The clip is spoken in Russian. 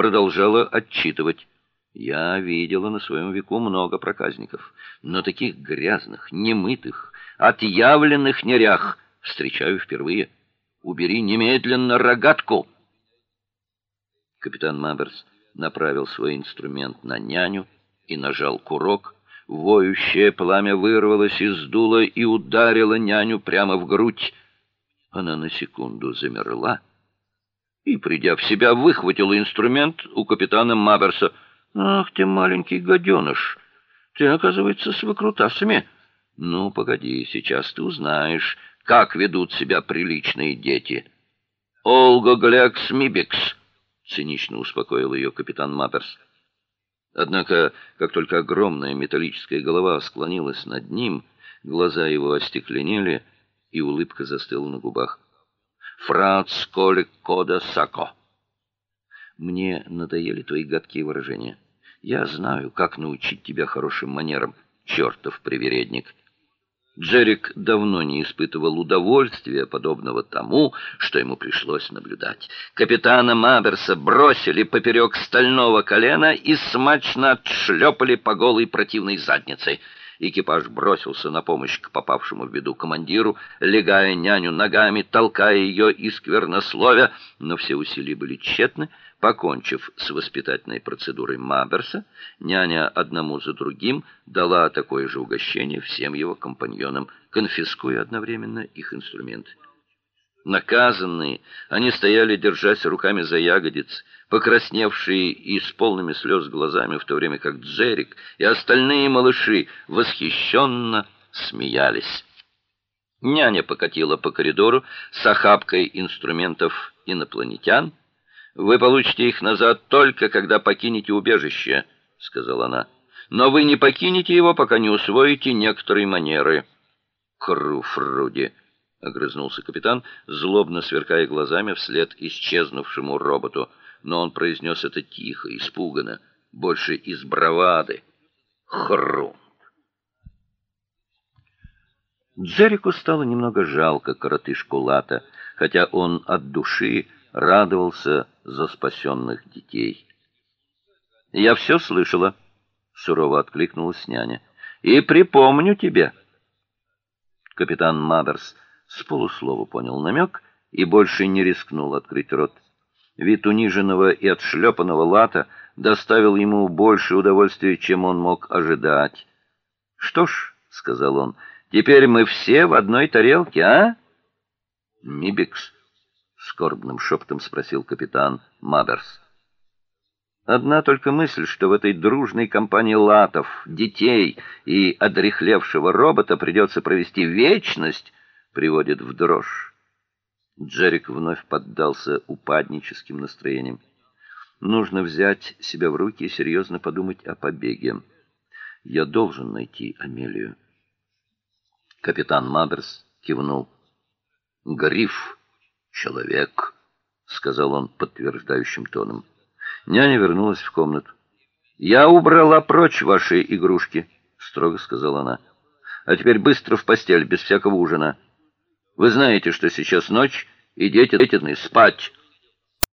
продолжала отчитывать. Я видела на своем веку много проказников, но таких грязных, немытых, отъявленных нерях встречаю впервые. Убери немедленно рогатку. Капитан Маберс направил свой инструмент на няню и нажал курок. Воющее пламя вырвалось из дула и ударило няню прямо в грудь. Она на секунду замерла придя в себя, выхватила инструмент у капитана Маберса. «Ах ты, маленький гаденыш! Ты, оказывается, с выкрутасами. Ну, погоди, сейчас ты узнаешь, как ведут себя приличные дети». «Олга Глекс Мибикс!» — цинично успокоил ее капитан Маберс. Однако, как только огромная металлическая голова склонилась над ним, глаза его остекленели, и улыбка застыла на губах. Фрац Колик Кода Сако. Мне надоели твои гадкие выражения. Я знаю, как научить тебя хорошим манерам, чертов привередник. Джерик давно не испытывал удовольствия подобного тому, что ему пришлось наблюдать. Капитана Маберса бросили поперек стального колена и смачно отшлепали по голой противной заднице. Экипаж бросился на помощь к попавшему в беду командиру, легая няню ногами, толкая ее и сквернословя, но все усилия были тщетны. Покончив с воспитательной процедурой Маберса, няня одному за другим дала такое же угощение всем его компаньонам, конфискуя одновременно их инструменты. Наказанные, они стояли, держась руками за ягодицы, покрасневшие и с полными слез глазами, в то время как Джерик и остальные малыши восхищенно смеялись. Няня покатила по коридору с охапкой инструментов инопланетян, вы получите их назад только когда покинете убежище, сказала она. Но вы не покинете его, пока не усвоите некоторые манеры. Круфруди, огрызнулся капитан, злобно сверкая глазами вслед исчезнувшему роботу, но он произнес это тихо, испуганно, больше из бравады. Хрум. Джерику стало немного жалко коротышку Лата, хотя он от души радовался за спасенных детей. Я все слышала, сурово откликнулась няня. И припомню тебе. Капитан Мадерс с полуслова понял намек и больше не рискнул открыть рот. Вид униженного и отшлепанного лата доставил ему больше удовольствия, чем он мог ожидать. "Что ж", сказал он. "Теперь мы все в одной тарелке, а?" Мибикс скорбным шепотом спросил капитан Маберс. Одна только мысль, что в этой дружной компании латов, детей и одряхлевшего робота придется провести вечность, приводит в дрожь. Джерик вновь поддался упадническим настроениям. Нужно взять себя в руки и серьезно подумать о побеге. Я должен найти Амелию. Капитан Маберс кивнул. Гриф человек, сказал он подтверждающим тоном. Няня вернулась в комнату. Я убрала прочь ваши игрушки, строго сказала она. А теперь быстро в постель без всякого ужина. Вы знаете, что сейчас ночь, и дети должны спать.